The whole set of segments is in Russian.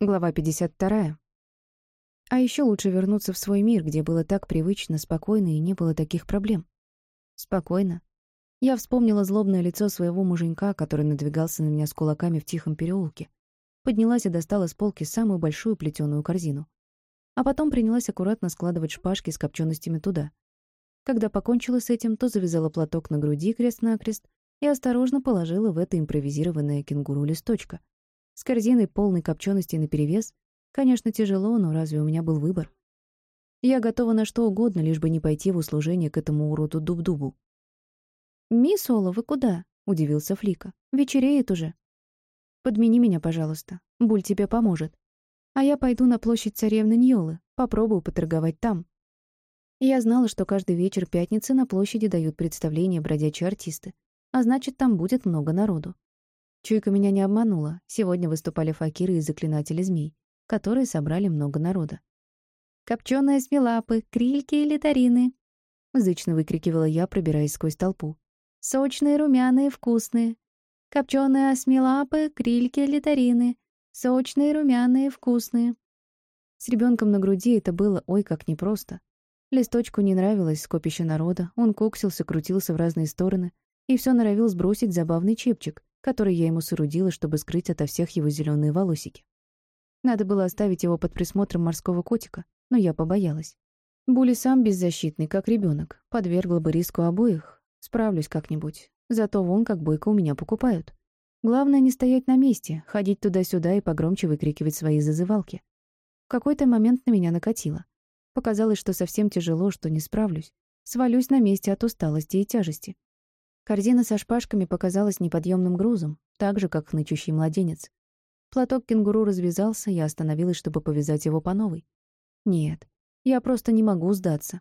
Глава 52. А еще лучше вернуться в свой мир, где было так привычно, спокойно и не было таких проблем. Спокойно. Я вспомнила злобное лицо своего муженька, который надвигался на меня с кулаками в тихом переулке. Поднялась и достала с полки самую большую плетеную корзину. А потом принялась аккуратно складывать шпажки с копченостями туда. Когда покончила с этим, то завязала платок на груди крест-накрест и осторожно положила в это импровизированное кенгуру листочка. С корзиной полной копченостей наперевес. Конечно, тяжело, но разве у меня был выбор? Я готова на что угодно, лишь бы не пойти в услужение к этому уроду Дуб-Дубу. «Мисс Ола, вы куда?» — удивился Флика. «Вечереет уже». «Подмени меня, пожалуйста. Буль тебе поможет. А я пойду на площадь царевны Ньолы, попробую поторговать там». Я знала, что каждый вечер пятницы на площади дают представления бродячие артисты, а значит, там будет много народу. Чуйка меня не обманула. Сегодня выступали факиры и заклинатели змей, которые собрали много народа. «Копчёные смелапы, крильки и литарины!» Зычно выкрикивала я, пробираясь сквозь толпу. «Сочные, румяные, вкусные! Копчёные осьмилапы, крильки, литарины! Сочные, румяные, вкусные!» С ребенком на груди это было ой как непросто. Листочку не нравилось скопище народа, он коксился, крутился в разные стороны, и все норовил сбросить забавный чепчик, который я ему соорудила, чтобы скрыть ото всех его зеленые волосики. Надо было оставить его под присмотром морского котика, но я побоялась. Були сам беззащитный, как ребенок, подвергла бы риску обоих. Справлюсь как-нибудь. Зато вон как бойко у меня покупают. Главное не стоять на месте, ходить туда-сюда и погромче выкрикивать свои зазывалки. В какой-то момент на меня накатило. Показалось, что совсем тяжело, что не справлюсь. Свалюсь на месте от усталости и тяжести. Корзина со шпажками показалась неподъемным грузом, так же, как нычущий младенец. Платок кенгуру развязался, я остановилась, чтобы повязать его по новой. Нет, я просто не могу сдаться.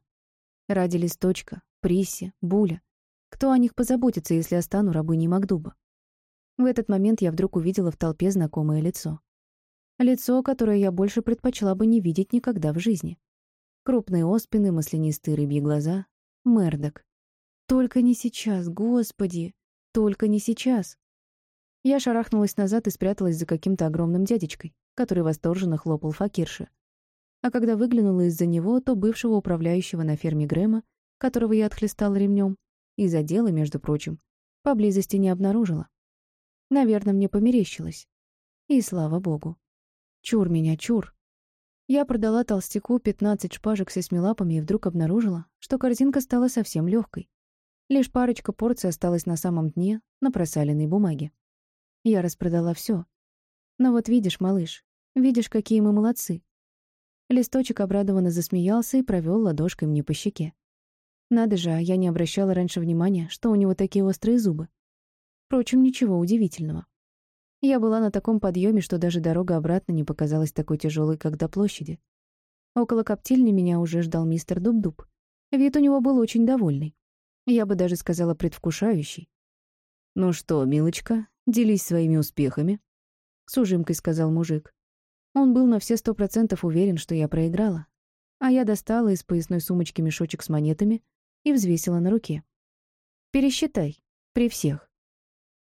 Ради листочка, Присси, Буля. Кто о них позаботится, если я стану рабыней Макдуба? В этот момент я вдруг увидела в толпе знакомое лицо. Лицо, которое я больше предпочла бы не видеть никогда в жизни. Крупные оспины, маслянистые рыбьи глаза. Мердок. Только не сейчас, господи! Только не сейчас! Я шарахнулась назад и спряталась за каким-то огромным дядечкой, который восторженно хлопал факирши. А когда выглянула из-за него, то бывшего управляющего на ферме Грэма, которого я отхлестала ремнем, и задела, между прочим, поблизости не обнаружила. Наверное, мне померещилось. И слава богу. Чур меня, чур. Я продала толстяку 15 шпажек со смелапами и вдруг обнаружила, что корзинка стала совсем легкой. Лишь парочка порций осталась на самом дне, на просаленной бумаге. Я распродала все. Но вот видишь, малыш, видишь, какие мы молодцы. Листочек обрадованно засмеялся и провел ладошкой мне по щеке. Надо же, а я не обращала раньше внимания, что у него такие острые зубы. Впрочем, ничего удивительного. Я была на таком подъеме, что даже дорога обратно не показалась такой тяжелой, как до площади. Около коптильни меня уже ждал мистер Дуб-Дуб. Вид у него был очень довольный. Я бы даже сказала предвкушающий. «Ну что, милочка, делись своими успехами», — с ужимкой сказал мужик. Он был на все сто процентов уверен, что я проиграла. А я достала из поясной сумочки мешочек с монетами и взвесила на руке. «Пересчитай. При всех».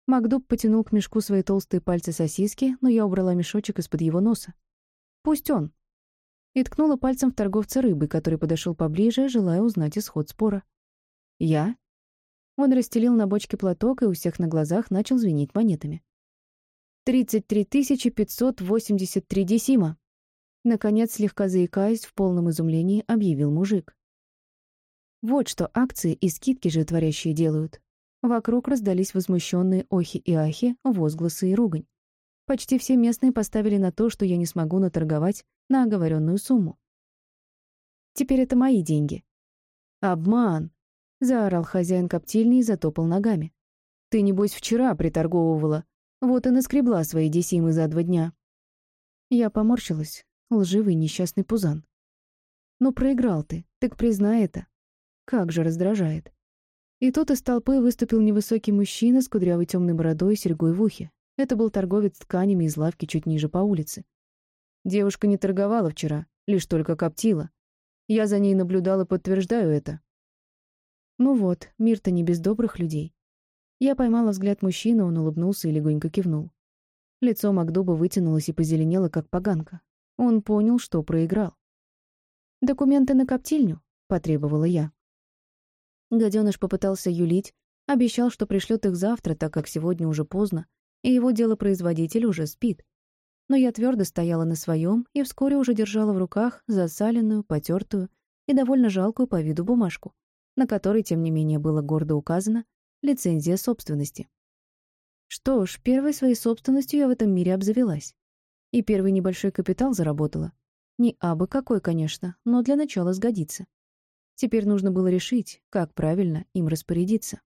Макдуб потянул к мешку свои толстые пальцы сосиски, но я убрала мешочек из-под его носа. «Пусть он». И ткнула пальцем в торговца рыбы, который подошел поближе, желая узнать исход спора. «Я?» Он расстелил на бочке платок и у всех на глазах начал звенить монетами. «Тридцать три тысячи пятьсот восемьдесят три десима!» Наконец, слегка заикаясь, в полном изумлении объявил мужик. Вот что акции и скидки же творящие делают. Вокруг раздались возмущенные охи и ахи, возгласы и ругань. Почти все местные поставили на то, что я не смогу наторговать на оговоренную сумму. Теперь это мои деньги. Обман! — заорал хозяин коптильни и затопал ногами. «Ты, небось, вчера приторговывала. Вот и наскребла свои десимы за два дня». Я поморщилась. Лживый несчастный пузан. «Ну, проиграл ты, так признай это. Как же раздражает». И тут из толпы выступил невысокий мужчина с кудрявой темной бородой и серьгой в ухе. Это был торговец тканями из лавки чуть ниже по улице. Девушка не торговала вчера, лишь только коптила. Я за ней наблюдал и подтверждаю это. Ну вот, мир-то не без добрых людей. Я поймала взгляд мужчины, он улыбнулся и легонько кивнул. Лицо Макдуба вытянулось и позеленело, как поганка. Он понял, что проиграл. «Документы на коптильню», — потребовала я. Гаденыш попытался юлить, обещал, что пришлет их завтра, так как сегодня уже поздно, и его делопроизводитель уже спит. Но я твердо стояла на своем и вскоре уже держала в руках засаленную, потертую и довольно жалкую по виду бумажку, на которой, тем не менее, было гордо указано «лицензия собственности». Что ж, первой своей собственностью я в этом мире обзавелась. И первый небольшой капитал заработала. Не абы какой, конечно, но для начала сгодится. Теперь нужно было решить, как правильно им распорядиться.